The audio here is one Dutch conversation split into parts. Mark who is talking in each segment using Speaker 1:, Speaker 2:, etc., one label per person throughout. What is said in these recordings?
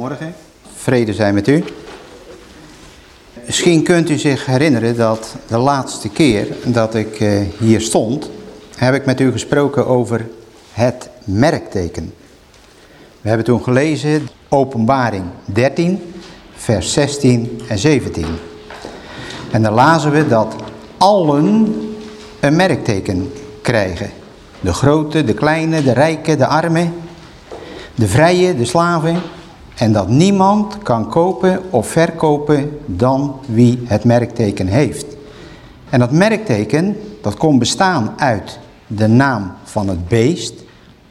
Speaker 1: Goedemorgen, vrede zijn met u. Misschien kunt u zich herinneren dat de laatste keer dat ik eh, hier stond, heb ik met u gesproken over het merkteken. We hebben toen gelezen openbaring 13, vers 16 en 17. En dan lazen we dat allen een merkteken krijgen. De grote, de kleine, de rijke, de arme, de vrije, de slaven. En dat niemand kan kopen of verkopen dan wie het merkteken heeft. En dat merkteken, dat kon bestaan uit de naam van het beest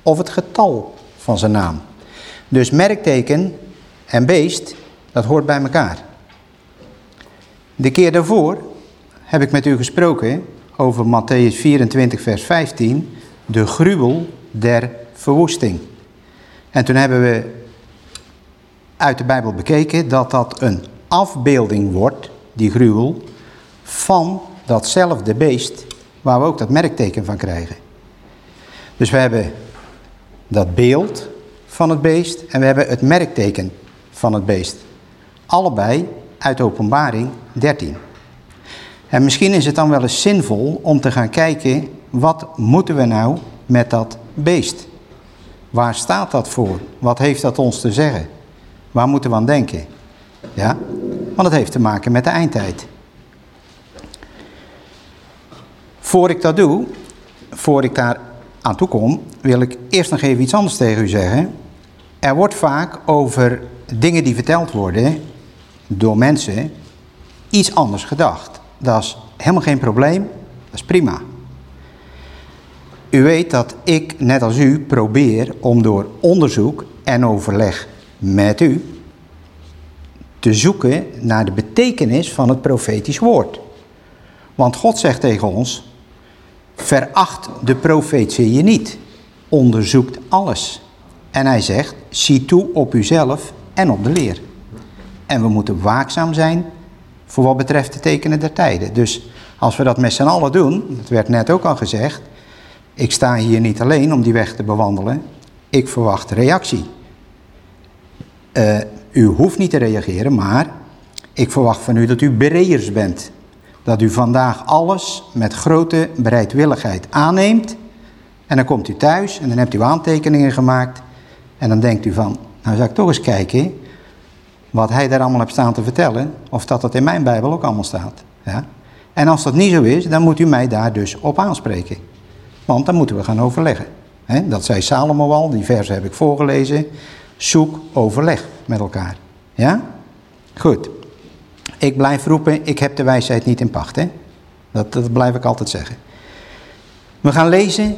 Speaker 1: of het getal van zijn naam. Dus merkteken en beest, dat hoort bij elkaar. De keer daarvoor heb ik met u gesproken over Matthäus 24 vers 15, de gruwel der verwoesting. En toen hebben we uit de Bijbel bekeken dat dat een afbeelding wordt, die gruwel, van datzelfde beest waar we ook dat merkteken van krijgen. Dus we hebben dat beeld van het beest en we hebben het merkteken van het beest. Allebei uit openbaring 13. En misschien is het dan wel eens zinvol om te gaan kijken, wat moeten we nou met dat beest? Waar staat dat voor? Wat heeft dat ons te zeggen? Waar moeten we aan denken? Ja, want het heeft te maken met de eindtijd. Voor ik dat doe, voor ik daar aan toe kom, wil ik eerst nog even iets anders tegen u zeggen. Er wordt vaak over dingen die verteld worden door mensen iets anders gedacht. Dat is helemaal geen probleem, dat is prima. U weet dat ik, net als u, probeer om door onderzoek en overleg met u te zoeken naar de betekenis van het profetisch woord. Want God zegt tegen ons, veracht de profetie je niet, onderzoekt alles. En hij zegt, zie toe op uzelf en op de leer. En we moeten waakzaam zijn voor wat betreft de tekenen der tijden. Dus als we dat met z'n allen doen, dat werd net ook al gezegd, ik sta hier niet alleen om die weg te bewandelen, ik verwacht reactie. Uh, u hoeft niet te reageren, maar ik verwacht van u dat u bereers bent. Dat u vandaag alles met grote bereidwilligheid aanneemt. En dan komt u thuis en dan hebt u aantekeningen gemaakt. En dan denkt u van, nou zou ik toch eens kijken wat hij daar allemaal heeft staan te vertellen. Of dat dat in mijn Bijbel ook allemaal staat. En als dat niet zo is, dan moet u mij daar dus op aanspreken. Want dan moeten we gaan overleggen. Dat zei Salomo al, die verse heb ik voorgelezen. Zoek overleg met elkaar. Ja? Goed. Ik blijf roepen, ik heb de wijsheid niet in pacht. Hè? Dat, dat blijf ik altijd zeggen. We gaan lezen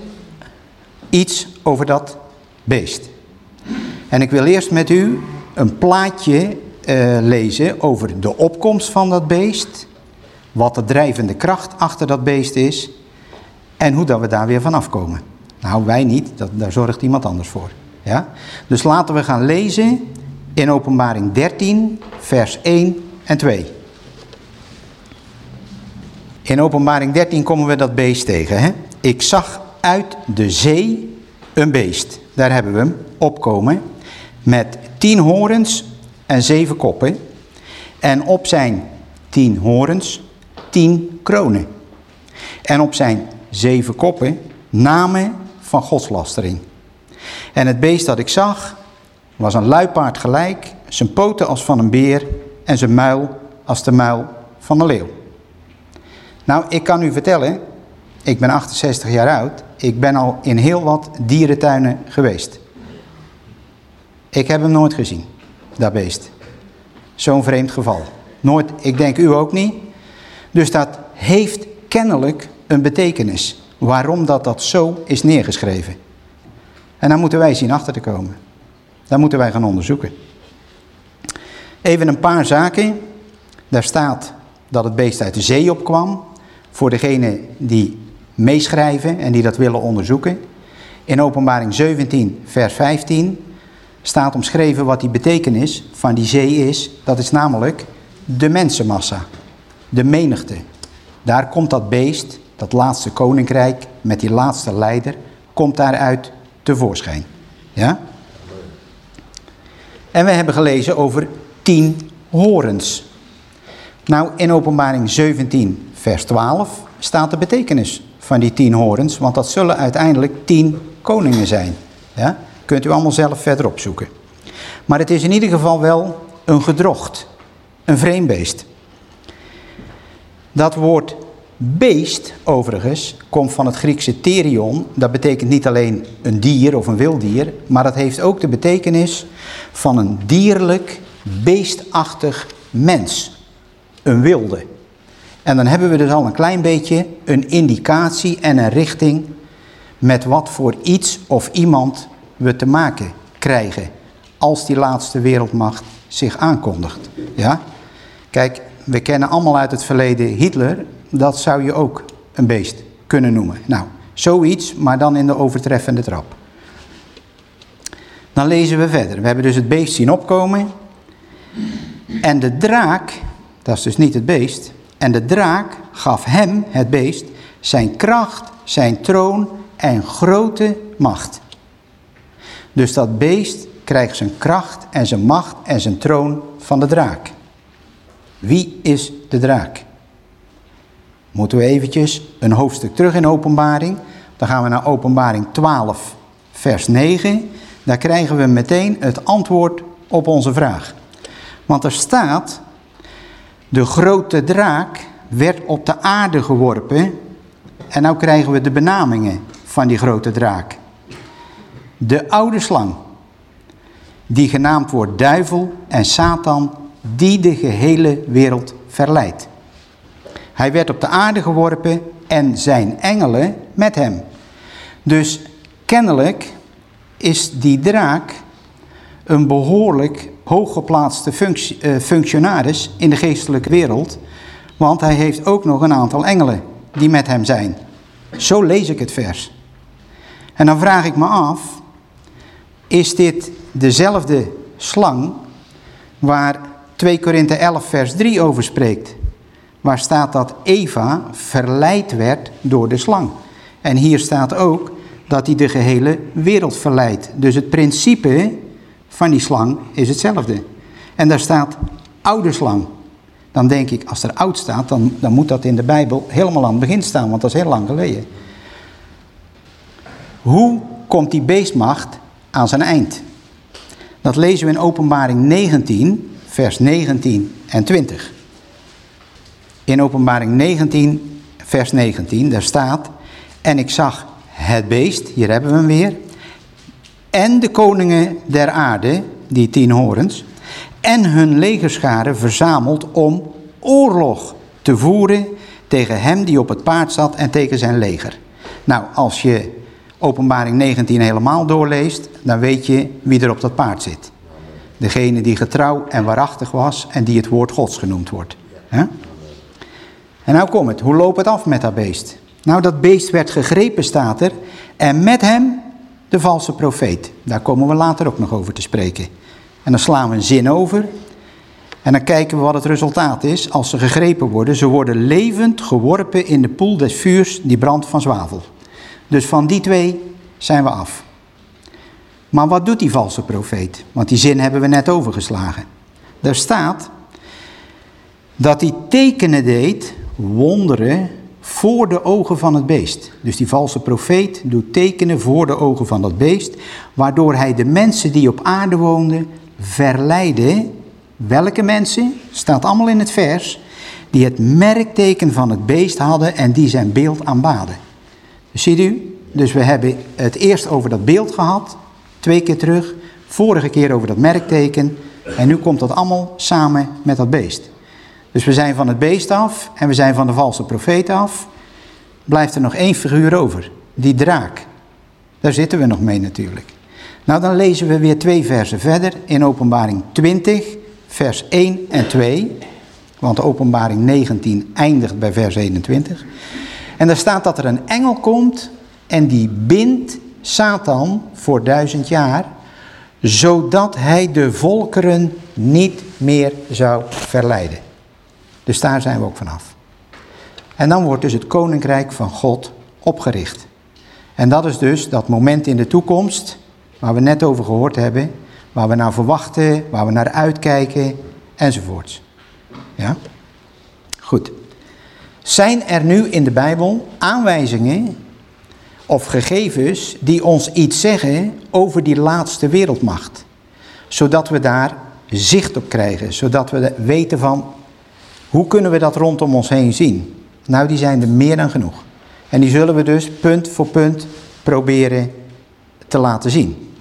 Speaker 1: iets over dat beest. En ik wil eerst met u een plaatje uh, lezen over de opkomst van dat beest. Wat de drijvende kracht achter dat beest is. En hoe dat we daar weer vanaf komen. Nou, wij niet, dat, daar zorgt iemand anders voor. Ja? Dus laten we gaan lezen in openbaring 13, vers 1 en 2. In openbaring 13 komen we dat beest tegen. Hè? Ik zag uit de zee een beest. Daar hebben we hem opkomen. Met tien horens en zeven koppen. En op zijn tien horens tien kronen. En op zijn zeven koppen namen van godslastering. En het beest dat ik zag was een luipaard gelijk, zijn poten als van een beer en zijn muil als de muil van een leeuw. Nou, ik kan u vertellen, ik ben 68 jaar oud, ik ben al in heel wat dierentuinen geweest. Ik heb hem nooit gezien, dat beest. Zo'n vreemd geval. Nooit, ik denk u ook niet. Dus dat heeft kennelijk een betekenis. Waarom dat, dat zo is neergeschreven. En dan moeten wij zien achter te komen. Dat moeten wij gaan onderzoeken. Even een paar zaken. Daar staat dat het beest uit de zee opkwam. Voor degene die meeschrijven en die dat willen onderzoeken. In openbaring 17 vers 15 staat omschreven wat die betekenis van die zee is. Dat is namelijk de mensenmassa. De menigte. Daar komt dat beest, dat laatste koninkrijk met die laatste leider, komt daaruit tevoorschijn. Ja? En we hebben gelezen over tien horens. Nou, in openbaring 17 vers 12 staat de betekenis van die tien horens, want dat zullen uiteindelijk tien koningen zijn. Ja? Kunt u allemaal zelf verder opzoeken. Maar het is in ieder geval wel een gedrocht, een vreemdbeest. Dat woord beest, overigens, komt van het Griekse terion. Dat betekent niet alleen een dier of een wilddier, maar dat heeft ook de betekenis van een dierlijk, beestachtig mens. Een wilde. En dan hebben we dus al een klein beetje een indicatie en een richting met wat voor iets of iemand we te maken krijgen als die laatste wereldmacht zich aankondigt. Ja? Kijk, we kennen allemaal uit het verleden Hitler, dat zou je ook een beest kunnen noemen. Nou, zoiets, maar dan in de overtreffende trap. Dan lezen we verder. We hebben dus het beest zien opkomen. En de draak, dat is dus niet het beest, en de draak gaf hem, het beest, zijn kracht, zijn troon en grote macht. Dus dat beest krijgt zijn kracht en zijn macht en zijn troon van de draak. Wie is de draak? Moeten we eventjes een hoofdstuk terug in openbaring. Dan gaan we naar openbaring 12 vers 9. Daar krijgen we meteen het antwoord op onze vraag. Want er staat, de grote draak werd op de aarde geworpen. En nou krijgen we de benamingen van die grote draak. De oude slang, die genaamd wordt duivel en Satan, die de gehele wereld verleidt. Hij werd op de aarde geworpen en zijn engelen met hem. Dus kennelijk is die draak een behoorlijk hooggeplaatste functie, uh, functionaris in de geestelijke wereld. Want hij heeft ook nog een aantal engelen die met hem zijn. Zo lees ik het vers. En dan vraag ik me af, is dit dezelfde slang waar 2 Korinthe 11 vers 3 over spreekt? Waar staat dat Eva verleid werd door de slang. En hier staat ook dat hij de gehele wereld verleidt. Dus het principe van die slang is hetzelfde. En daar staat oude slang. Dan denk ik, als er oud staat, dan, dan moet dat in de Bijbel helemaal aan het begin staan, want dat is heel lang geleden. Hoe komt die beestmacht aan zijn eind? Dat lezen we in openbaring 19, vers 19 en 20. In openbaring 19, vers 19, daar staat... En ik zag het beest, hier hebben we hem weer... en de koningen der aarde, die tien horens... en hun legerscharen verzameld om oorlog te voeren... tegen hem die op het paard zat en tegen zijn leger. Nou, als je openbaring 19 helemaal doorleest... dan weet je wie er op dat paard zit. Degene die getrouw en waarachtig was en die het woord gods genoemd wordt. En nou komt het, hoe loopt het af met dat beest? Nou, dat beest werd gegrepen, staat er, en met hem de valse profeet. Daar komen we later ook nog over te spreken. En dan slaan we een zin over en dan kijken we wat het resultaat is als ze gegrepen worden. Ze worden levend geworpen in de poel des vuurs die brandt van zwavel. Dus van die twee zijn we af. Maar wat doet die valse profeet? Want die zin hebben we net overgeslagen. Daar staat dat hij tekenen deed wonderen voor de ogen van het beest. Dus die valse profeet doet tekenen voor de ogen van dat beest, waardoor hij de mensen die op aarde woonden verleidde. Welke mensen? Staat allemaal in het vers. Die het merkteken van het beest hadden en die zijn beeld aanbaden. Ziet u? Dus we hebben het eerst over dat beeld gehad, twee keer terug. Vorige keer over dat merkteken. En nu komt dat allemaal samen met dat beest. Dus we zijn van het beest af en we zijn van de valse profeet af. Blijft er nog één figuur over, die draak. Daar zitten we nog mee natuurlijk. Nou, dan lezen we weer twee versen verder in openbaring 20, vers 1 en 2. Want openbaring 19 eindigt bij vers 21. En daar staat dat er een engel komt en die bindt Satan voor duizend jaar, zodat hij de volkeren niet meer zou verleiden. Dus daar zijn we ook vanaf. En dan wordt dus het koninkrijk van God opgericht. En dat is dus dat moment in de toekomst, waar we net over gehoord hebben, waar we naar verwachten, waar we naar uitkijken, enzovoorts. Ja? Goed. Zijn er nu in de Bijbel aanwijzingen of gegevens die ons iets zeggen over die laatste wereldmacht? Zodat we daar zicht op krijgen, zodat we weten van hoe kunnen we dat rondom ons heen zien? Nou, die zijn er meer dan genoeg. En die zullen we dus punt voor punt proberen te laten zien.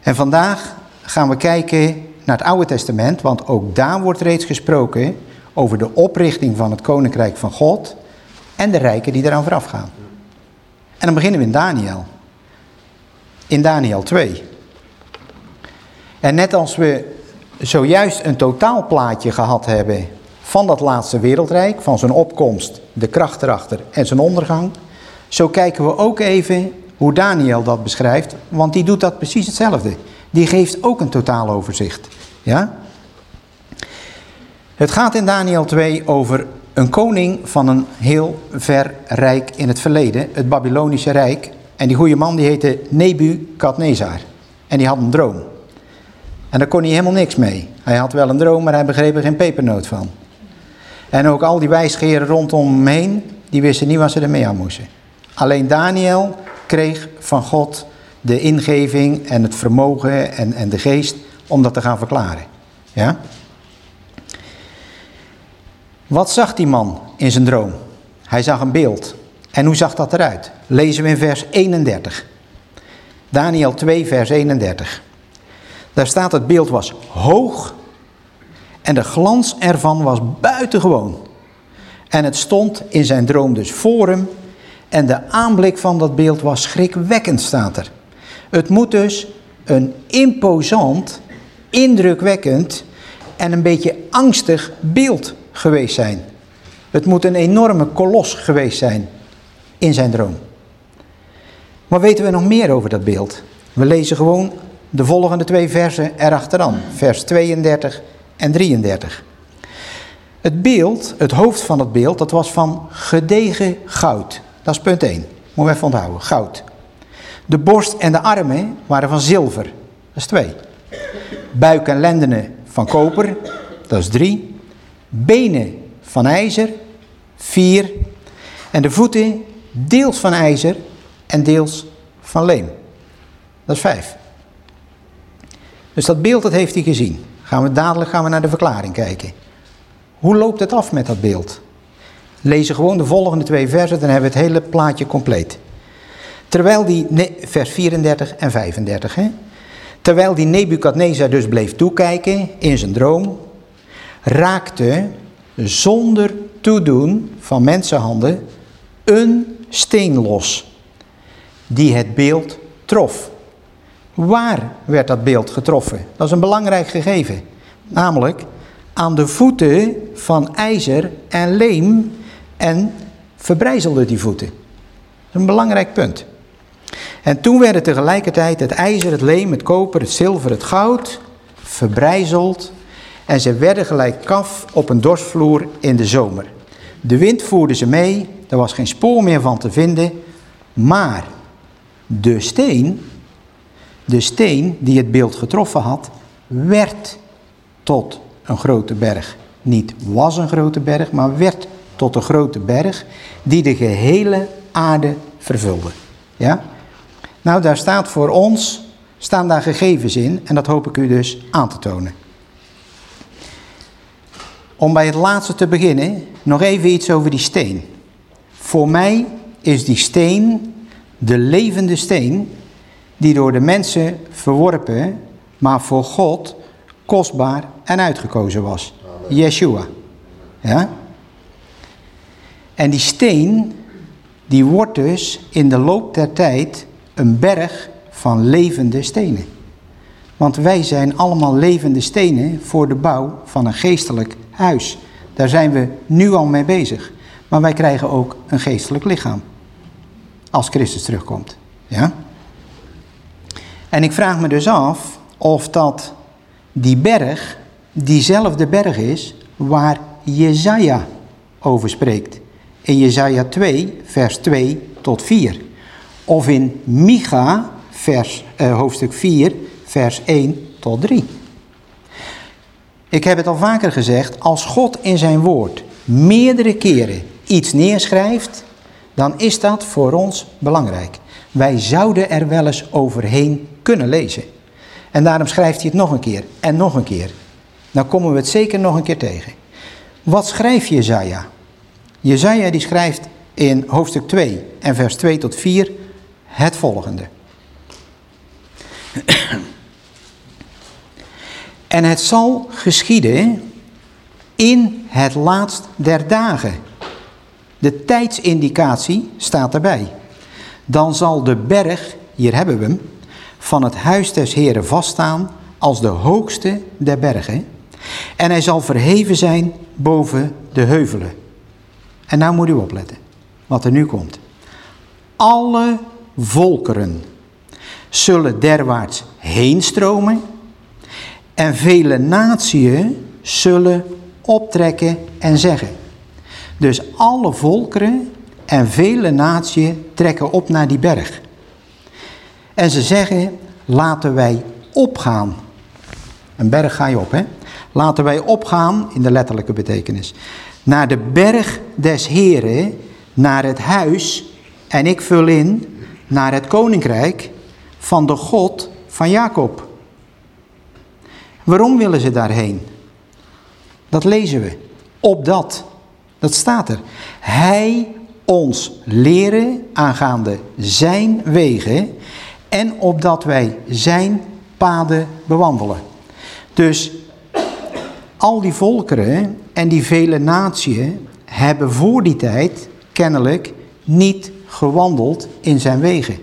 Speaker 1: En vandaag gaan we kijken naar het Oude Testament, want ook daar wordt reeds gesproken over de oprichting van het Koninkrijk van God en de rijken die eraan vooraf gaan. En dan beginnen we in Daniel. In Daniel 2. En net als we zojuist een totaalplaatje gehad hebben van dat laatste wereldrijk, van zijn opkomst, de kracht erachter en zijn ondergang, zo kijken we ook even hoe Daniel dat beschrijft, want die doet dat precies hetzelfde. Die geeft ook een totaaloverzicht. Ja? Het gaat in Daniel 2 over een koning van een heel ver rijk in het verleden, het Babylonische Rijk. En die goede man die heette Nebukadnezar. En die had een droom. En daar kon hij helemaal niks mee. Hij had wel een droom, maar hij begreep er geen pepernoot van. En ook al die wijsgeren rondom hem heen, die wisten niet wat ze ermee aan moesten. Alleen Daniel kreeg van God de ingeving en het vermogen en, en de geest om dat te gaan verklaren. Ja? Wat zag die man in zijn droom? Hij zag een beeld. En hoe zag dat eruit? Lezen we in vers 31. Daniel 2, vers 31. Daar staat het beeld was hoog en de glans ervan was buitengewoon. En het stond in zijn droom dus voor hem. En de aanblik van dat beeld was schrikwekkend, staat er. Het moet dus een imposant, indrukwekkend en een beetje angstig beeld geweest zijn. Het moet een enorme kolos geweest zijn in zijn droom. Maar weten we nog meer over dat beeld? We lezen gewoon de volgende twee versen erachteraan. Vers 32 en 33. Het beeld, het hoofd van het beeld, dat was van gedegen goud. Dat is punt 1. Moeten we even onthouden. Goud. De borst en de armen waren van zilver. Dat is 2. Buik en lendenen van koper. Dat is 3. Benen van ijzer. 4. En de voeten deels van ijzer en deels van leem. Dat is 5. Dus dat beeld dat heeft hij gezien. Gaan we dadelijk gaan we naar de verklaring kijken. Hoe loopt het af met dat beeld? Lezen gewoon de volgende twee versen, dan hebben we het hele plaatje compleet. Terwijl die, vers 34 en 35, hè? Terwijl die Nebukadnezar dus bleef toekijken in zijn droom, raakte zonder toedoen van mensenhanden een steen los, die het beeld trof. Waar werd dat beeld getroffen? Dat is een belangrijk gegeven. Namelijk aan de voeten van ijzer en leem en verbrijzelde die voeten. Dat is een belangrijk punt. En toen werden tegelijkertijd het ijzer, het leem, het koper, het zilver, het goud verbrijzeld. En ze werden gelijk kaf op een dorsvloer in de zomer. De wind voerde ze mee, er was geen spoor meer van te vinden. Maar de steen de steen die het beeld getroffen had, werd tot een grote berg. Niet was een grote berg, maar werd tot een grote berg die de gehele aarde vervulde. Ja? Nou, daar staat voor ons, staan daar gegevens in en dat hoop ik u dus aan te tonen. Om bij het laatste te beginnen, nog even iets over die steen. Voor mij is die steen de levende steen die door de mensen verworpen, maar voor God kostbaar en uitgekozen was. Yeshua. Ja? En die steen, die wordt dus in de loop der tijd een berg van levende stenen. Want wij zijn allemaal levende stenen voor de bouw van een geestelijk huis. Daar zijn we nu al mee bezig. Maar wij krijgen ook een geestelijk lichaam. Als Christus terugkomt. Ja? En ik vraag me dus af of dat die berg diezelfde berg is waar Jezaja over spreekt. In Jezaja 2, vers 2 tot 4. Of in Micha, vers, eh, hoofdstuk 4, vers 1 tot 3. Ik heb het al vaker gezegd, als God in zijn woord meerdere keren iets neerschrijft, dan is dat voor ons belangrijk. Wij zouden er wel eens overheen kunnen lezen. En daarom schrijft hij het nog een keer en nog een keer. Dan komen we het zeker nog een keer tegen. Wat schrijft Jezaja? Jezaja die schrijft in hoofdstuk 2 en vers 2 tot 4 het volgende. En het zal geschieden in het laatst der dagen. De tijdsindicatie staat erbij. Dan zal de berg, hier hebben we hem, van het huis des Heren vaststaan als de hoogste der bergen. En hij zal verheven zijn boven de heuvelen. En nou moet u opletten, wat er nu komt. Alle volkeren zullen derwaarts heen stromen en vele natieën zullen optrekken en zeggen. Dus alle volkeren en vele natieën trekken op naar die berg. En ze zeggen, laten wij opgaan. Een berg ga je op, hè? Laten wij opgaan, in de letterlijke betekenis, naar de berg des Heren, naar het huis, en ik vul in, naar het koninkrijk van de God van Jacob. Waarom willen ze daarheen? Dat lezen we. Opdat. Dat staat er. Hij ons leren aangaande zijn wegen en opdat wij zijn paden bewandelen. Dus al die volkeren en die vele naties hebben voor die tijd kennelijk niet gewandeld in zijn wegen.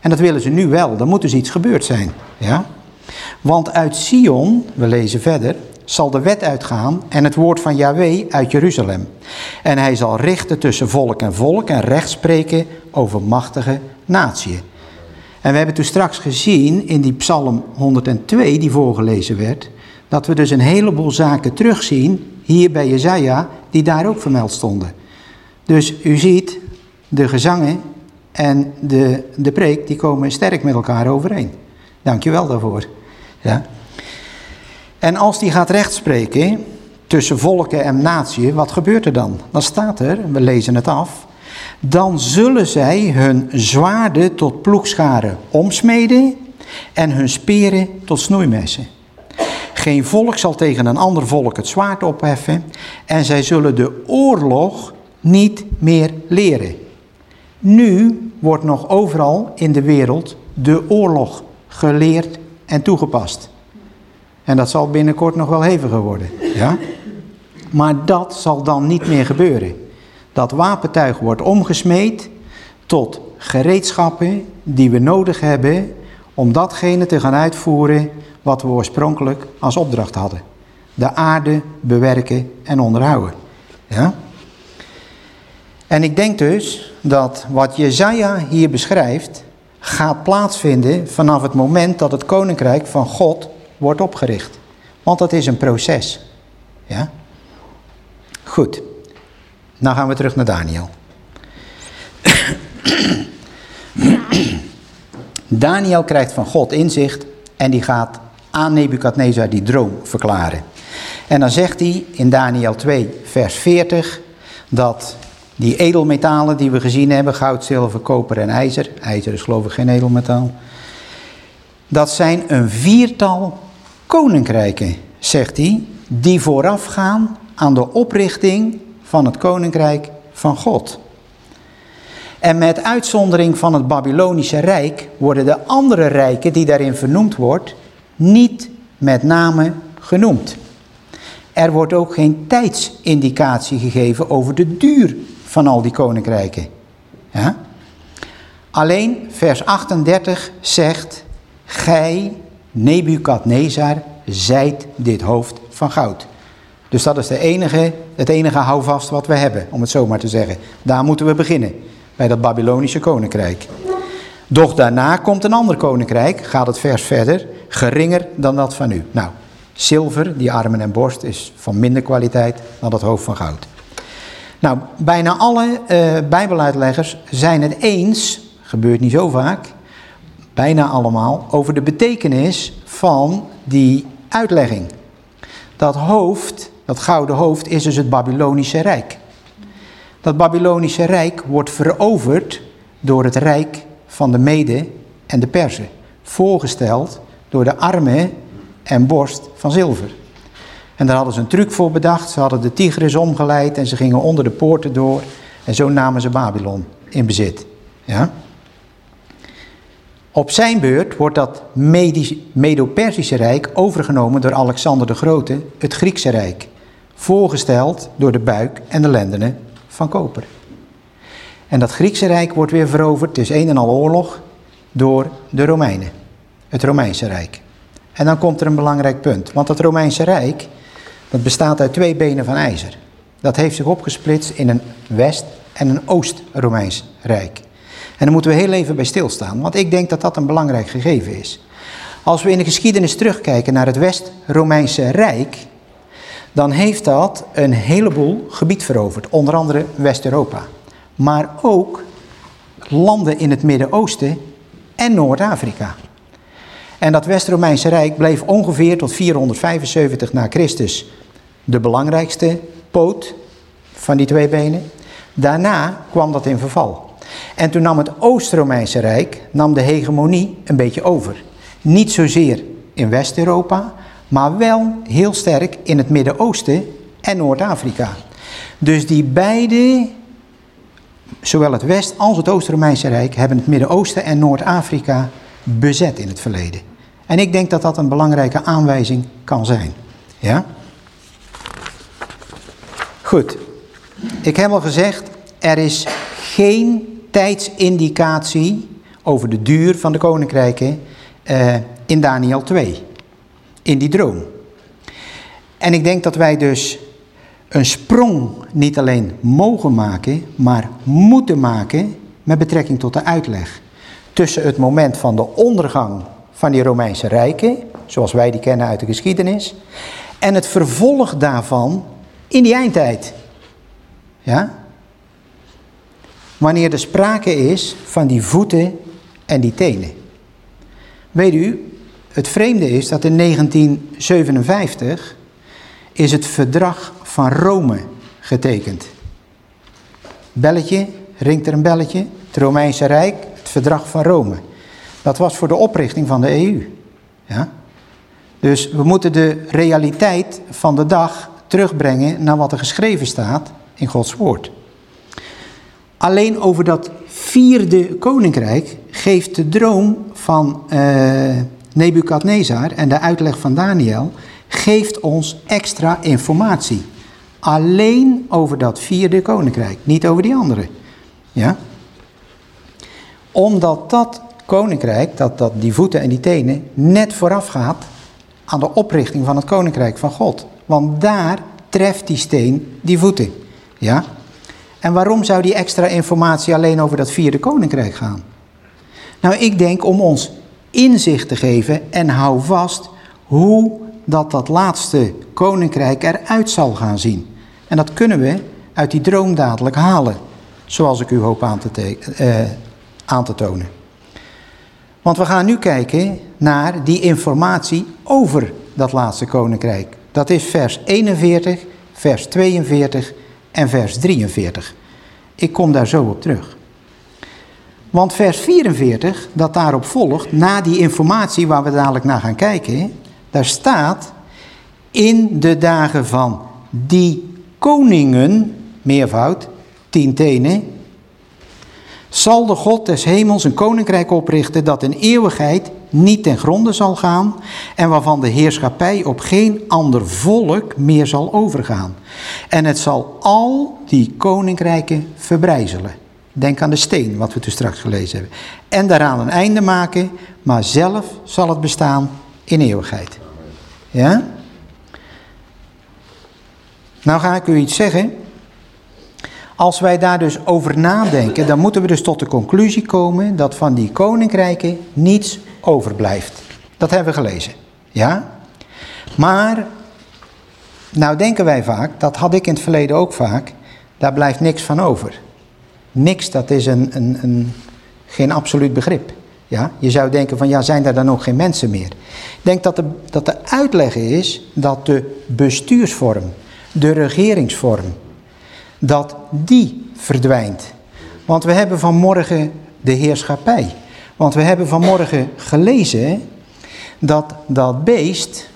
Speaker 1: En dat willen ze nu wel, dan moet dus iets gebeurd zijn. Ja? Want uit Sion, we lezen verder, zal de wet uitgaan en het woord van Yahweh uit Jeruzalem. En hij zal richten tussen volk en volk en recht spreken over machtige naties. En we hebben toen straks gezien in die psalm 102 die voorgelezen werd, dat we dus een heleboel zaken terugzien hier bij Jezaja die daar ook vermeld stonden. Dus u ziet, de gezangen en de, de preek die komen sterk met elkaar overeen. Dank je wel daarvoor. Ja. En als die gaat rechtspreken tussen volken en naties, wat gebeurt er dan? Dan staat er, we lezen het af, dan zullen zij hun zwaarden tot ploegscharen omsmeden en hun speren tot snoeimessen. Geen volk zal tegen een ander volk het zwaard opheffen en zij zullen de oorlog niet meer leren. Nu wordt nog overal in de wereld de oorlog geleerd en toegepast. En dat zal binnenkort nog wel heviger worden. Ja? Maar dat zal dan niet meer gebeuren. Dat wapentuig wordt omgesmeed tot gereedschappen die we nodig hebben om datgene te gaan uitvoeren wat we oorspronkelijk als opdracht hadden. De aarde bewerken en onderhouden. Ja? En ik denk dus dat wat Jezaja hier beschrijft, gaat plaatsvinden vanaf het moment dat het koninkrijk van God wordt opgericht. Want dat is een proces. Ja? Goed. Nou gaan we terug naar Daniel. Daniel krijgt van God inzicht en die gaat aan Nebukadnezar die droom verklaren. En dan zegt hij in Daniel 2 vers 40 dat die edelmetalen die we gezien hebben, goud, zilver, koper en ijzer. IJzer is geloof ik geen edelmetaal. Dat zijn een viertal koninkrijken, zegt hij, die voorafgaan aan de oprichting van het koninkrijk van God. En met uitzondering van het Babylonische Rijk worden de andere rijken die daarin vernoemd wordt, niet met name genoemd. Er wordt ook geen tijdsindicatie gegeven over de duur van al die koninkrijken. Ja? Alleen vers 38 zegt, gij, Nebukadnezar, zijt dit hoofd van goud. Dus dat is de enige, het enige houvast wat we hebben, om het zo maar te zeggen. Daar moeten we beginnen, bij dat Babylonische koninkrijk. Doch daarna komt een ander koninkrijk, gaat het vers verder, geringer dan dat van u. Nou, zilver, die armen en borst, is van minder kwaliteit dan dat hoofd van goud. Nou, bijna alle uh, bijbeluitleggers zijn het eens, gebeurt niet zo vaak, bijna allemaal, over de betekenis van die uitlegging. Dat hoofd, dat gouden hoofd, is dus het Babylonische Rijk. Dat Babylonische Rijk wordt veroverd door het Rijk van de Mede en de Perzen. Voorgesteld door de armen en borst van zilver. En daar hadden ze een truc voor bedacht. Ze hadden de Tigris omgeleid en ze gingen onder de poorten door. En zo namen ze Babylon in bezit. Ja? Op zijn beurt wordt dat Medo-Persische Rijk overgenomen door Alexander de Grote, het Griekse Rijk. Voorgesteld door de buik en de lendenen van koper. En dat Griekse Rijk wordt weer veroverd, is een en al oorlog, door de Romeinen. Het Romeinse Rijk. En dan komt er een belangrijk punt. Want het Romeinse Rijk, dat bestaat uit twee benen van ijzer. Dat heeft zich opgesplitst in een West- en een Oost-Romeins Rijk. En daar moeten we heel even bij stilstaan, want ik denk dat dat een belangrijk gegeven is. Als we in de geschiedenis terugkijken naar het West-Romeinse Rijk, dan heeft dat een heleboel gebied veroverd, onder andere West-Europa. Maar ook landen in het Midden-Oosten en Noord-Afrika. En dat West-Romeinse Rijk bleef ongeveer tot 475 na Christus de belangrijkste poot van die twee benen. Daarna kwam dat in verval. En toen nam het Oost-Romeinse Rijk nam de hegemonie een beetje over. Niet zozeer in West-Europa, maar wel heel sterk in het Midden-Oosten en Noord-Afrika. Dus die beide, zowel het West- als het Oost-Romeinse Rijk, hebben het Midden-Oosten en Noord-Afrika bezet in het verleden. En ik denk dat dat een belangrijke aanwijzing kan zijn. Ja? Goed. Ik heb al gezegd, er is geen tijdsindicatie over de duur van de koninkrijken uh, in Daniel 2. In die droom. En ik denk dat wij dus een sprong niet alleen mogen maken, maar moeten maken met betrekking tot de uitleg. Tussen het moment van de ondergang van die Romeinse rijken, zoals wij die kennen uit de geschiedenis, en het vervolg daarvan in die eindtijd. Ja? Wanneer er sprake is van die voeten en die tenen. Weet u, het vreemde is dat in 1957 is het verdrag van Rome getekend. Belletje, ringt er een belletje, het Romeinse Rijk, het verdrag van Rome. Dat was voor de oprichting van de EU. Ja? Dus we moeten de realiteit van de dag terugbrengen naar wat er geschreven staat in Gods woord. Alleen over dat vierde koninkrijk geeft de droom van uh, Nebukadnezar en de uitleg van Daniel geeft ons extra informatie. Alleen over dat vierde koninkrijk, niet over die andere. Ja? Omdat dat koninkrijk, dat, dat die voeten en die tenen, net vooraf gaat aan de oprichting van het koninkrijk van God. Want daar treft die steen die voeten. Ja? En waarom zou die extra informatie alleen over dat vierde koninkrijk gaan? Nou, ik denk om ons inzicht te geven en hou vast hoe dat dat laatste koninkrijk eruit zal gaan zien. En dat kunnen we uit die droom dadelijk halen, zoals ik u hoop aan te, eh, aan te tonen. Want we gaan nu kijken naar die informatie over dat laatste koninkrijk. Dat is vers 41, vers 42 en vers 43. Ik kom daar zo op terug. Want vers 44, dat daarop volgt, na die informatie waar we dadelijk naar gaan kijken, daar staat, in de dagen van die koningen, meervoud, tien tenen, zal de God des hemels een koninkrijk oprichten dat in eeuwigheid niet ten gronde zal gaan en waarvan de heerschappij op geen ander volk meer zal overgaan. En het zal al die koninkrijken verbrijzelen. Denk aan de steen, wat we toen straks gelezen hebben. En daaraan een einde maken, maar zelf zal het bestaan in eeuwigheid. Ja? Nou ga ik u iets zeggen. Als wij daar dus over nadenken, dan moeten we dus tot de conclusie komen dat van die koninkrijken niets overblijft. Dat hebben we gelezen. Ja? Maar, nou denken wij vaak, dat had ik in het verleden ook vaak, daar blijft niks van over. Niks, dat is een, een, een, geen absoluut begrip. Ja, je zou denken van ja, zijn er dan ook geen mensen meer? Ik denk dat de, dat de uitleg is dat de bestuursvorm, de regeringsvorm, dat die verdwijnt. Want we hebben vanmorgen de heerschappij. Want we hebben vanmorgen gelezen dat dat beest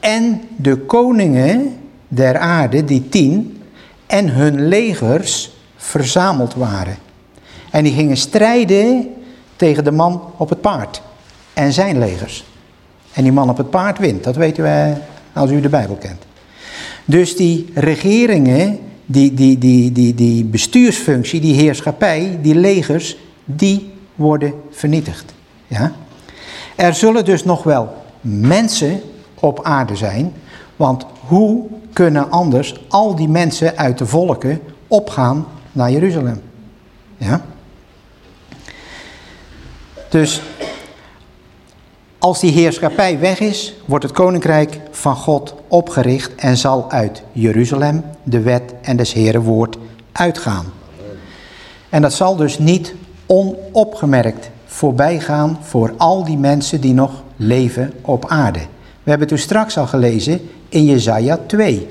Speaker 1: en de koningen der aarde, die tien, en hun legers verzameld waren. En die gingen strijden tegen de man op het paard en zijn legers. En die man op het paard wint, dat weten we als u de Bijbel kent. Dus die regeringen, die, die, die, die, die bestuursfunctie, die heerschappij, die legers, die worden vernietigd. Ja? Er zullen dus nog wel mensen op aarde zijn, want hoe kunnen anders al die mensen uit de volken opgaan naar Jeruzalem? Ja? Dus als die heerschappij weg is, wordt het koninkrijk van God opgericht en zal uit Jeruzalem de wet en des Heren woord uitgaan. En dat zal dus niet onopgemerkt voorbij gaan voor al die mensen die nog leven op aarde. We hebben toen straks al gelezen in Jezaja 2,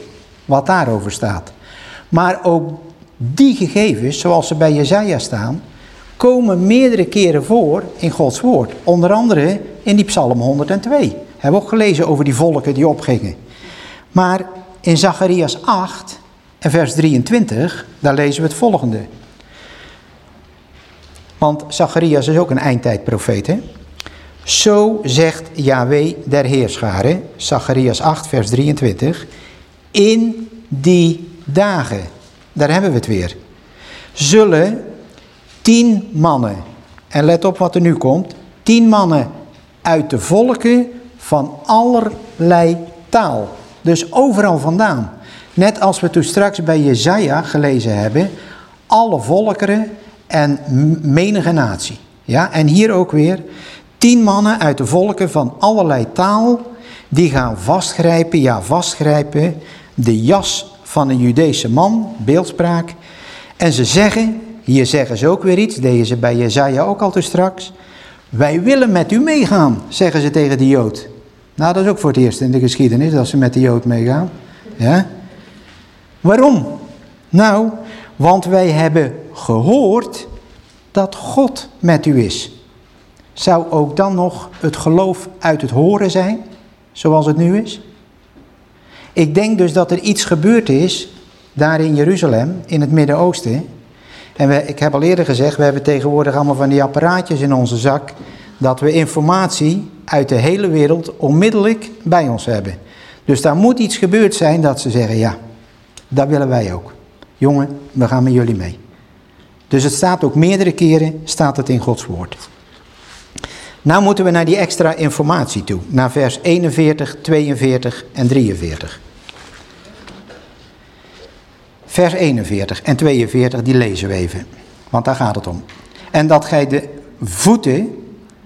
Speaker 1: wat daarover staat. Maar ook die gegevens, zoals ze bij Jezaja staan, komen meerdere keren voor in Gods woord. Onder andere in die Psalm 102. Hebben we ook gelezen over die volken die opgingen. Maar in Zacharias 8 en vers 23, daar lezen we het volgende. Want Zacharias is ook een eindtijdprofeet, hè? Zo zegt Yahweh der Heerscharen, Zacharias 8 vers 23, in die dagen, daar hebben we het weer, zullen tien mannen, en let op wat er nu komt, tien mannen uit de volken van allerlei taal. Dus overal vandaan. Net als we toen straks bij Jezaja gelezen hebben, alle volkeren en menige natie. Ja, en hier ook weer, tien mannen uit de volken van allerlei taal, die gaan vastgrijpen, ja vastgrijpen, de jas van een Judese man, beeldspraak. En ze zeggen, hier zeggen ze ook weer iets, deden ze bij Jezaja ook al te straks. Wij willen met u meegaan, zeggen ze tegen de Jood. Nou, dat is ook voor het eerst in de geschiedenis dat ze met de Jood meegaan. Ja? Waarom? Nou, want wij hebben gehoord dat God met u is. Zou ook dan nog het geloof uit het horen zijn, zoals het nu is? Ik denk dus dat er iets gebeurd is, daar in Jeruzalem, in het Midden-Oosten, en we, ik heb al eerder gezegd, we hebben tegenwoordig allemaal van die apparaatjes in onze zak, dat we informatie uit de hele wereld onmiddellijk bij ons hebben. Dus daar moet iets gebeurd zijn dat ze zeggen, ja, dat willen wij ook. Jongen, we gaan met jullie mee. Dus het staat ook meerdere keren, staat het in Gods woord. Nou moeten we naar die extra informatie toe, naar vers 41, 42 en 43. Vers 41 en 42, die lezen we even. Want daar gaat het om. En dat gij de voeten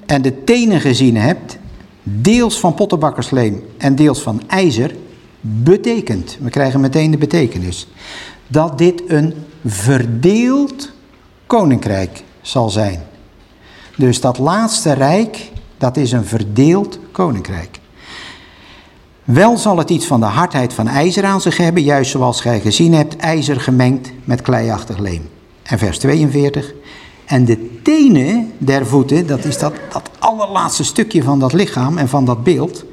Speaker 1: en de tenen gezien hebt, deels van pottenbakkersleem en deels van ijzer, betekent. We krijgen meteen de betekenis. Dat dit een verdeeld koninkrijk zal zijn. Dus dat laatste rijk, dat is een verdeeld koninkrijk. Wel zal het iets van de hardheid van ijzer aan zich hebben, juist zoals gij gezien hebt, ijzer gemengd met kleiachtig leem. En vers 42. En de tenen der voeten, dat is dat, dat allerlaatste stukje van dat lichaam en van dat beeld,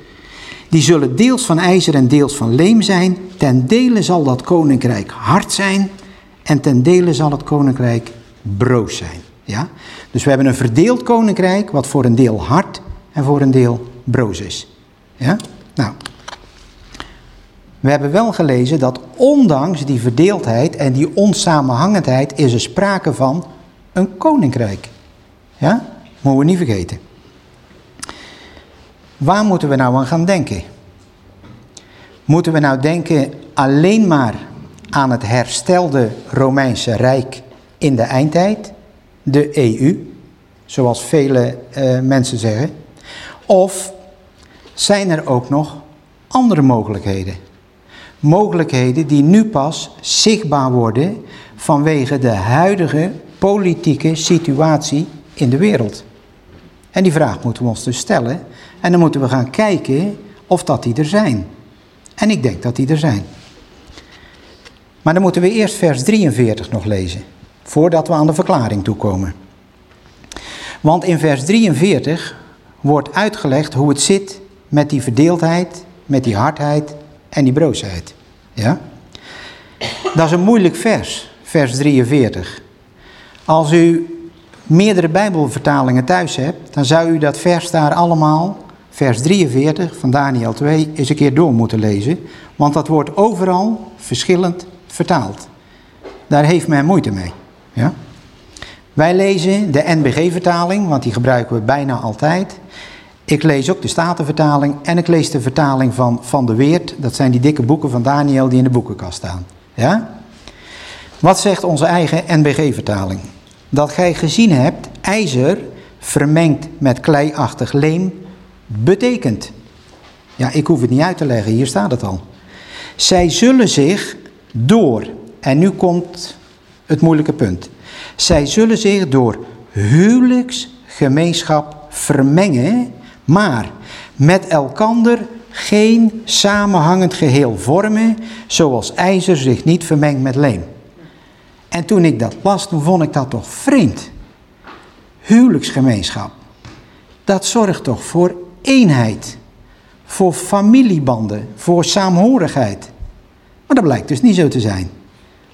Speaker 1: die zullen deels van ijzer en deels van leem zijn. Ten dele zal dat koninkrijk hard zijn en ten dele zal het koninkrijk broos zijn. Ja? Dus we hebben een verdeeld koninkrijk, wat voor een deel hard en voor een deel broos is. Ja? Nou, we hebben wel gelezen dat ondanks die verdeeldheid en die onsamenhangendheid is er sprake van een koninkrijk. Ja? Moeten we niet vergeten. Waar moeten we nou aan gaan denken? Moeten we nou denken alleen maar aan het herstelde Romeinse Rijk in de eindtijd, de EU, zoals vele uh, mensen zeggen? Of zijn er ook nog andere mogelijkheden? mogelijkheden die nu pas zichtbaar worden vanwege de huidige politieke situatie in de wereld. En die vraag moeten we ons dus stellen. En dan moeten we gaan kijken of dat die er zijn. En ik denk dat die er zijn. Maar dan moeten we eerst vers 43 nog lezen. Voordat we aan de verklaring toekomen. Want in vers 43 wordt uitgelegd hoe het zit met die verdeeldheid, met die hardheid en die broosheid. Ja? Dat is een moeilijk vers, vers 43. Als u meerdere Bijbelvertalingen thuis hebt, dan zou u dat vers daar allemaal, vers 43 van Daniel 2, eens een keer door moeten lezen. Want dat wordt overal verschillend vertaald. Daar heeft men moeite mee. Ja? Wij lezen de NBG-vertaling, want die gebruiken we bijna altijd. Ik lees ook de Statenvertaling en ik lees de vertaling van Van de Weert. Dat zijn die dikke boeken van Daniel die in de boekenkast staan. Ja? Wat zegt onze eigen NBG-vertaling? Dat gij gezien hebt, ijzer vermengd met kleiachtig leem, betekent. Ja, ik hoef het niet uit te leggen, hier staat het al. Zij zullen zich door, en nu komt het moeilijke punt. Zij zullen zich door huwelijksgemeenschap vermengen, maar met elkander geen samenhangend geheel vormen, zoals ijzer zich niet vermengt met leem. En toen ik dat las, toen vond ik dat toch vreemd. Huwelijksgemeenschap, dat zorgt toch voor eenheid, voor familiebanden, voor saamhorigheid. Maar dat blijkt dus niet zo te zijn.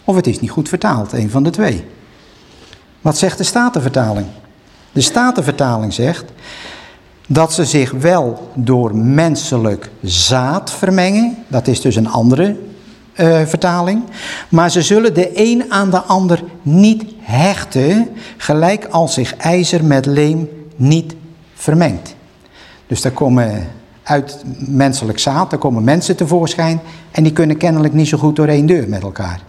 Speaker 1: Of het is niet goed vertaald, een van de twee. Wat zegt de Statenvertaling? De Statenvertaling zegt dat ze zich wel door menselijk zaad vermengen. Dat is dus een andere uh, vertaling. Maar ze zullen de een aan de ander niet hechten, gelijk als zich ijzer met leem niet vermengt. Dus daar komen uit menselijk zaad, daar komen mensen tevoorschijn en die kunnen kennelijk niet zo goed door één deur met elkaar.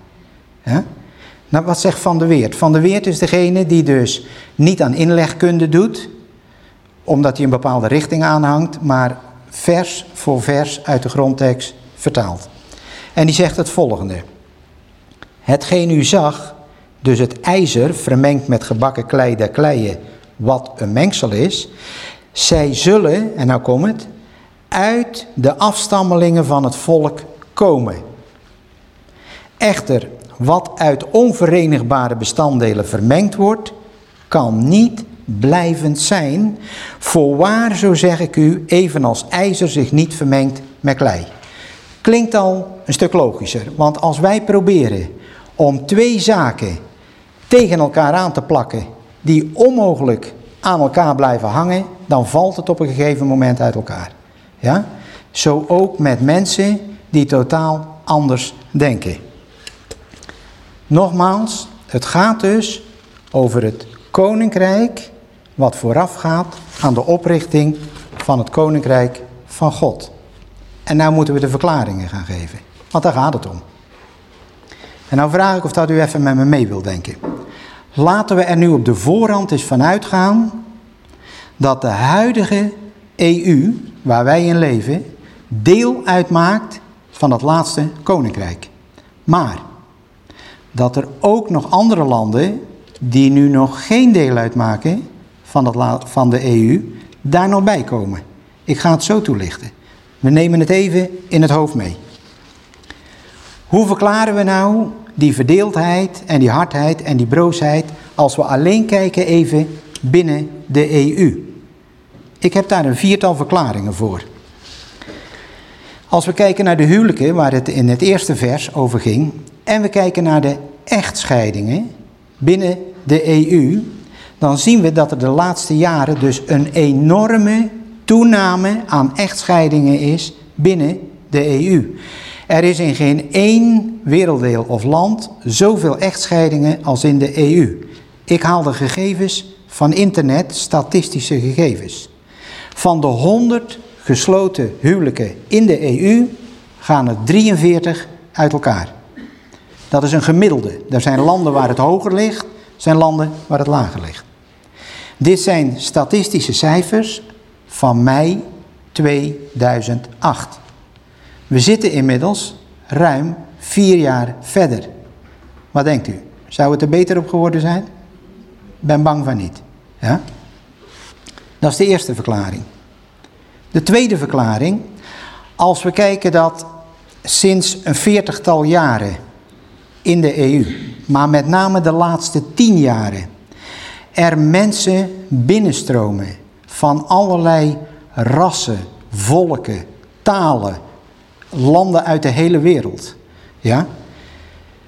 Speaker 1: Nou, wat zegt Van der Weert? Van der Weert is degene die dus niet aan inlegkunde doet, omdat hij een bepaalde richting aanhangt, maar vers voor vers uit de grondtekst vertaalt. En die zegt het volgende. Hetgeen u zag, dus het ijzer vermengd met gebakken klei der kleien, wat een mengsel is, zij zullen, en nou komt het, uit de afstammelingen van het volk komen. Echter, wat uit onverenigbare bestanddelen vermengd wordt, kan niet blijvend zijn. Voorwaar, zo zeg ik u, evenals ijzer zich niet vermengt met klei. Klinkt al een stuk logischer, want als wij proberen om twee zaken tegen elkaar aan te plakken die onmogelijk aan elkaar blijven hangen, dan valt het op een gegeven moment uit elkaar. Ja? Zo ook met mensen die totaal anders denken. Nogmaals, het gaat dus over het koninkrijk wat voorafgaat aan de oprichting van het koninkrijk van God. En nou moeten we de verklaringen gaan geven, want daar gaat het om. En nou vraag ik of dat u even met me mee wilt denken. Laten we er nu op de voorhand eens vanuit gaan dat de huidige EU, waar wij in leven, deel uitmaakt van het laatste koninkrijk. Maar dat er ook nog andere landen die nu nog geen deel uitmaken van, het, van de EU, daar nog bij komen. Ik ga het zo toelichten. We nemen het even in het hoofd mee. Hoe verklaren we nou die verdeeldheid en die hardheid en die broosheid als we alleen kijken even binnen de EU? Ik heb daar een viertal verklaringen voor. Als we kijken naar de huwelijken, waar het in het eerste vers over ging, en we kijken naar de echtscheidingen binnen de EU, dan zien we dat er de laatste jaren dus een enorme toename aan echtscheidingen is binnen de EU. Er is in geen één werelddeel of land zoveel echtscheidingen als in de EU. Ik haal de gegevens van internet, statistische gegevens. Van de 100 gesloten huwelijken in de EU gaan er 43 uit elkaar. Dat is een gemiddelde. Er zijn landen waar het hoger ligt, zijn landen waar het lager ligt. Dit zijn statistische cijfers van mei 2008. We zitten inmiddels ruim vier jaar verder. Wat denkt u? Zou het er beter op geworden zijn? Ben bang van niet. Ja? Dat is de eerste verklaring. De tweede verklaring, als we kijken dat sinds een veertigtal jaren in de EU, maar met name de laatste tien jaren, er mensen binnenstromen van allerlei rassen, volken, talen, landen uit de hele wereld. Ja?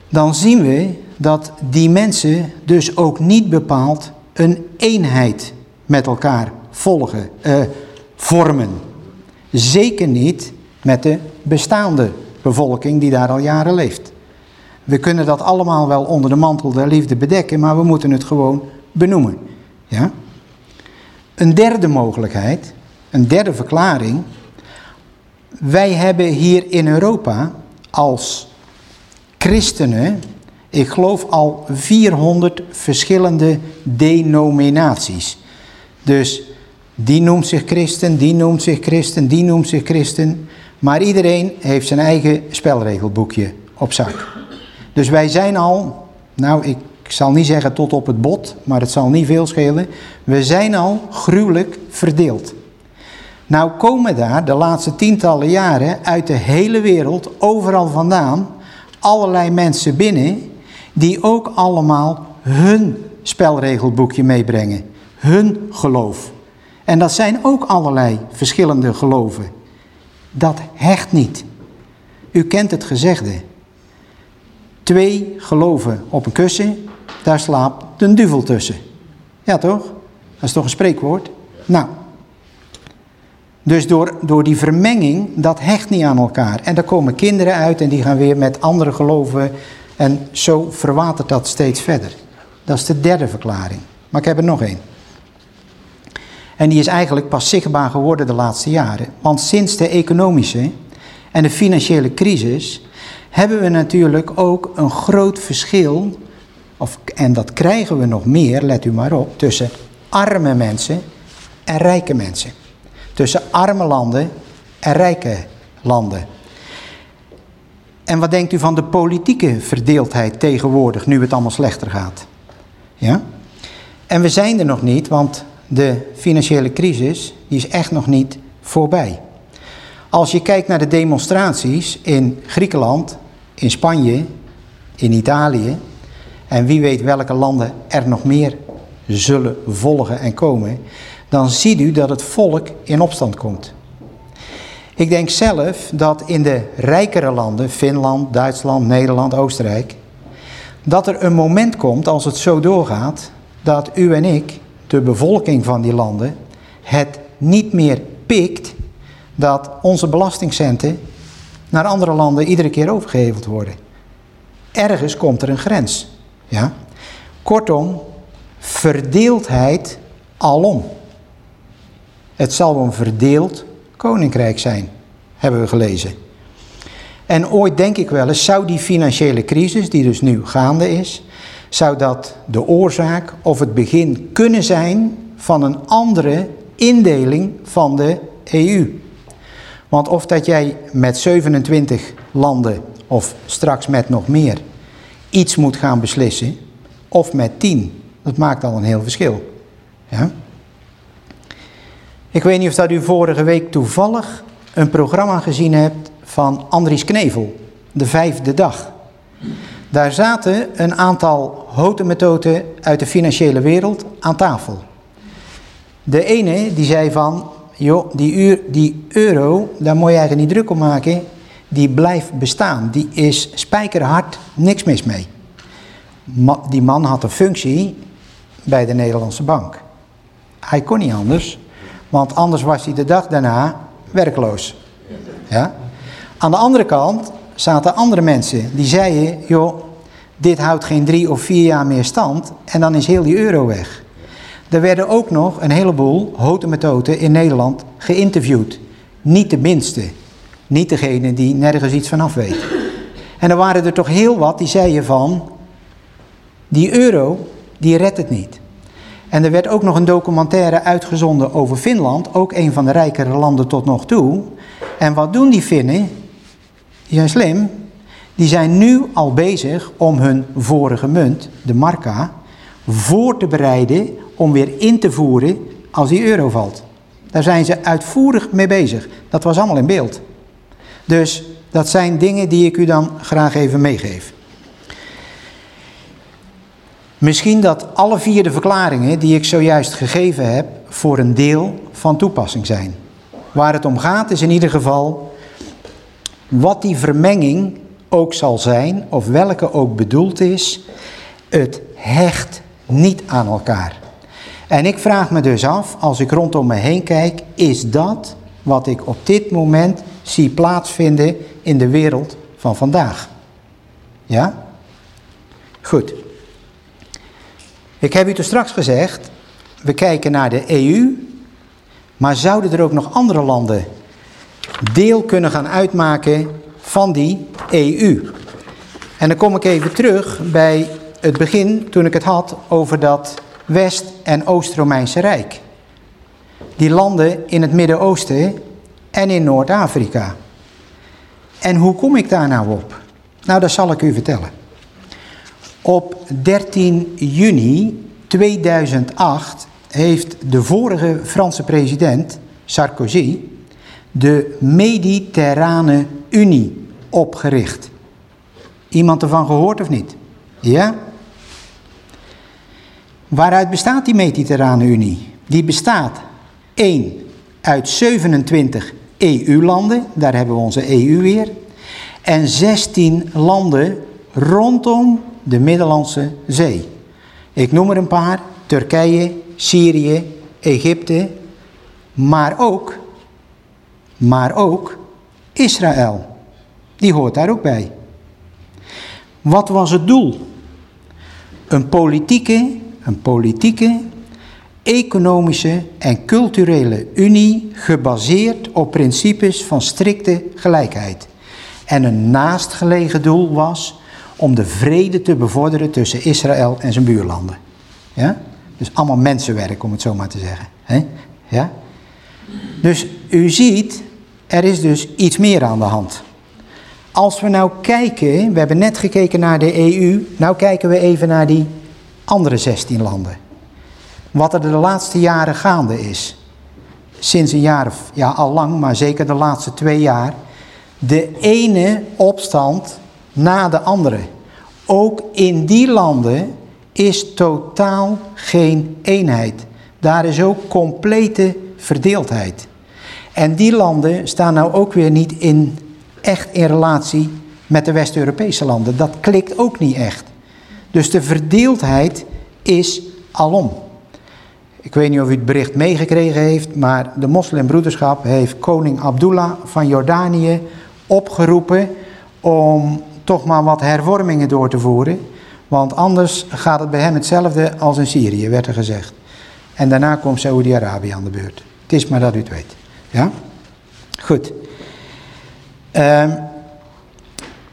Speaker 1: Dan zien we dat die mensen dus ook niet bepaald een eenheid met elkaar volgen, uh, vormen. Zeker niet met de bestaande bevolking die daar al jaren leeft. We kunnen dat allemaal wel onder de mantel der liefde bedekken, maar we moeten het gewoon benoemen. Ja? Een derde mogelijkheid, een derde verklaring. Wij hebben hier in Europa als christenen, ik geloof al 400 verschillende denominaties. Dus die noemt zich christen, die noemt zich christen, die noemt zich christen. Maar iedereen heeft zijn eigen spelregelboekje op zak. Dus wij zijn al, nou ik zal niet zeggen tot op het bot, maar het zal niet veel schelen. We zijn al gruwelijk verdeeld. Nou komen daar de laatste tientallen jaren uit de hele wereld, overal vandaan, allerlei mensen binnen die ook allemaal hun spelregelboekje meebrengen. Hun geloof. En dat zijn ook allerlei verschillende geloven. Dat hecht niet. U kent het gezegde. Twee geloven op een kussen, daar slaapt de duvel tussen. Ja toch? Dat is toch een spreekwoord? Nou, dus door, door die vermenging, dat hecht niet aan elkaar. En daar komen kinderen uit en die gaan weer met andere geloven. En zo verwatert dat steeds verder. Dat is de derde verklaring. Maar ik heb er nog één. En die is eigenlijk pas zichtbaar geworden de laatste jaren. Want sinds de economische en de financiële crisis hebben we natuurlijk ook een groot verschil, of, en dat krijgen we nog meer, let u maar op, tussen arme mensen en rijke mensen. Tussen arme landen en rijke landen. En wat denkt u van de politieke verdeeldheid tegenwoordig, nu het allemaal slechter gaat? Ja? En we zijn er nog niet, want de financiële crisis die is echt nog niet voorbij. Als je kijkt naar de demonstraties in Griekenland, in Spanje, in Italië en wie weet welke landen er nog meer zullen volgen en komen, dan ziet u dat het volk in opstand komt. Ik denk zelf dat in de rijkere landen, Finland, Duitsland, Nederland, Oostenrijk, dat er een moment komt als het zo doorgaat dat u en ik, de bevolking van die landen, het niet meer pikt dat onze belastingcenten naar andere landen iedere keer overgeheveld worden. Ergens komt er een grens. Ja? Kortom, verdeeldheid alom. Het zal een verdeeld koninkrijk zijn, hebben we gelezen. En ooit denk ik wel eens, zou die financiële crisis, die dus nu gaande is, zou dat de oorzaak of het begin kunnen zijn van een andere indeling van de EU. Want of dat jij met 27 landen of straks met nog meer iets moet gaan beslissen, of met 10, dat maakt al een heel verschil. Ja? Ik weet niet of dat u vorige week toevallig een programma gezien hebt van Andries Knevel, de vijfde dag. Daar zaten een aantal hotemethoden uit de financiële wereld aan tafel. De ene die zei van, joh, die, uur, die euro, daar moet je eigenlijk niet druk om maken, die blijft bestaan. Die is spijkerhard, niks mis mee. die man had een functie bij de Nederlandse bank. Hij kon niet anders, want anders was hij de dag daarna werkloos. Ja? Aan de andere kant zaten andere mensen die zeiden, joh, dit houdt geen drie of vier jaar meer stand en dan is heel die euro weg. Er werden ook nog een heleboel houten in Nederland geïnterviewd. Niet de minste. Niet degene die nergens iets vanaf weet. En er waren er toch heel wat die zeiden van, die euro, die redt het niet. En er werd ook nog een documentaire uitgezonden over Finland, ook een van de rijkere landen tot nog toe. En wat doen die Finnen? Die zijn slim. Die zijn nu al bezig om hun vorige munt, de marka, voor te bereiden om weer in te voeren als die euro valt. Daar zijn ze uitvoerig mee bezig. Dat was allemaal in beeld. Dus dat zijn dingen die ik u dan graag even meegeef. Misschien dat alle vier de verklaringen die ik zojuist gegeven heb voor een deel van toepassing zijn. Waar het om gaat is in ieder geval wat die vermenging ook zal zijn, of welke ook bedoeld is, het hecht niet aan elkaar. En ik vraag me dus af, als ik rondom me heen kijk, is dat wat ik op dit moment zie plaatsvinden in de wereld van vandaag? Ja? Goed. Ik heb u toen straks gezegd, we kijken naar de EU, maar zouden er ook nog andere landen deel kunnen gaan uitmaken van die EU? En dan kom ik even terug bij het begin toen ik het had over dat West- en Oost-Romeinse Rijk. Die landen in het Midden-Oosten en in Noord-Afrika. En hoe kom ik daar nou op? Nou, dat zal ik u vertellen. Op 13 juni 2008 heeft de vorige Franse president, Sarkozy, de Mediterrane Unie opgericht. Iemand ervan gehoord of niet? Ja? Waaruit bestaat die Mediterrane Unie? Die bestaat één uit 27 EU-landen, daar hebben we onze EU weer, en 16 landen rondom de Middellandse Zee. Ik noem er een paar, Turkije, Syrië, Egypte, maar ook, maar ook Israël. Die hoort daar ook bij. Wat was het doel? Een politieke, een politieke, economische en culturele unie gebaseerd op principes van strikte gelijkheid. En een naastgelegen doel was om de vrede te bevorderen tussen Israël en zijn buurlanden. Ja? Dus allemaal mensenwerk, om het zo maar te zeggen. Ja? Dus u ziet, er is dus iets meer aan de hand. Als we nou kijken, we hebben net gekeken naar de EU, nou kijken we even naar die andere 16 landen. Wat er de laatste jaren gaande is. Sinds een jaar of, ja al lang, maar zeker de laatste twee jaar. De ene opstand na de andere. Ook in die landen is totaal geen eenheid. Daar is ook complete verdeeldheid. En die landen staan nou ook weer niet in, echt in relatie met de West-Europese landen. Dat klikt ook niet echt. Dus de verdeeldheid is alom. Ik weet niet of u het bericht meegekregen heeft, maar de moslimbroederschap heeft koning Abdullah van Jordanië opgeroepen om toch maar wat hervormingen door te voeren. Want anders gaat het bij hem hetzelfde als in Syrië, werd er gezegd. En daarna komt Saoedi-Arabië aan de beurt. Het is maar dat u het weet. Ja? Goed. Um,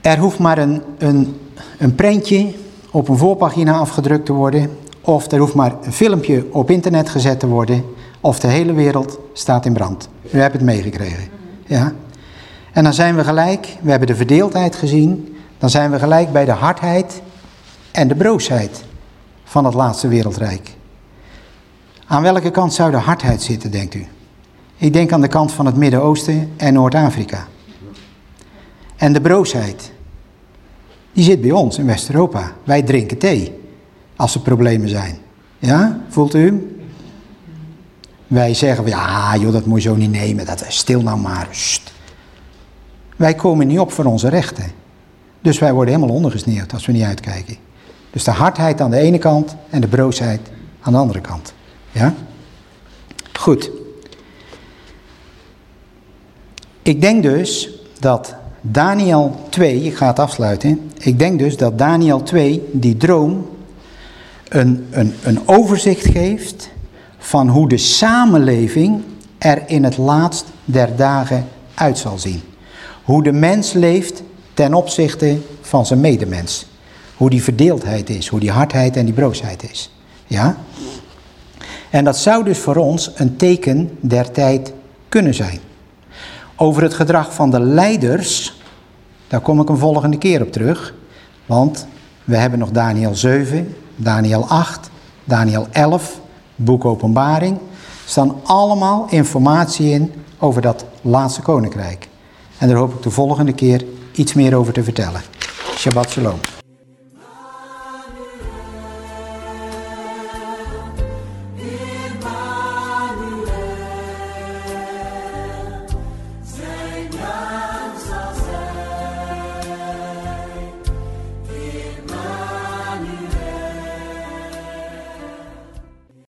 Speaker 1: er hoeft maar een, een, een prentje op een voorpagina afgedrukt te worden. Of er hoeft maar een filmpje op internet gezet te worden. Of de hele wereld staat in brand. U hebt het meegekregen. Ja? En dan zijn we gelijk, we hebben de verdeeldheid gezien. Dan zijn we gelijk bij de hardheid en de broosheid van het laatste wereldrijk. Aan welke kant zou de hardheid zitten, denkt u? Ik denk aan de kant van het Midden-Oosten en Noord-Afrika. En de broosheid, die zit bij ons in West-Europa. Wij drinken thee als er problemen zijn. Ja, voelt u Wij zeggen, ja joh, dat moet je zo niet nemen, dat stil nou maar. Wij komen niet op voor onze rechten. Dus wij worden helemaal ondergesneeuwd als we niet uitkijken. Dus de hardheid aan de ene kant en de broosheid aan de andere kant. Ja? Goed. Ik denk dus dat Daniel 2, ik ga het afsluiten. Ik denk dus dat Daniel 2, die droom, een, een, een overzicht geeft van hoe de samenleving er in het laatst der dagen uit zal zien. Hoe de mens leeft ten opzichte van zijn medemens. Hoe die verdeeldheid is, hoe die hardheid en die broosheid is. Ja? En dat zou dus voor ons een teken der tijd kunnen zijn. Over het gedrag van de leiders, daar kom ik een volgende keer op terug. Want we hebben nog Daniel 7, Daniel 8, Daniel 11, boek Openbaring. staan allemaal informatie in over dat laatste koninkrijk. En daar hoop ik de volgende keer iets meer over te vertellen. Shabbat shalom.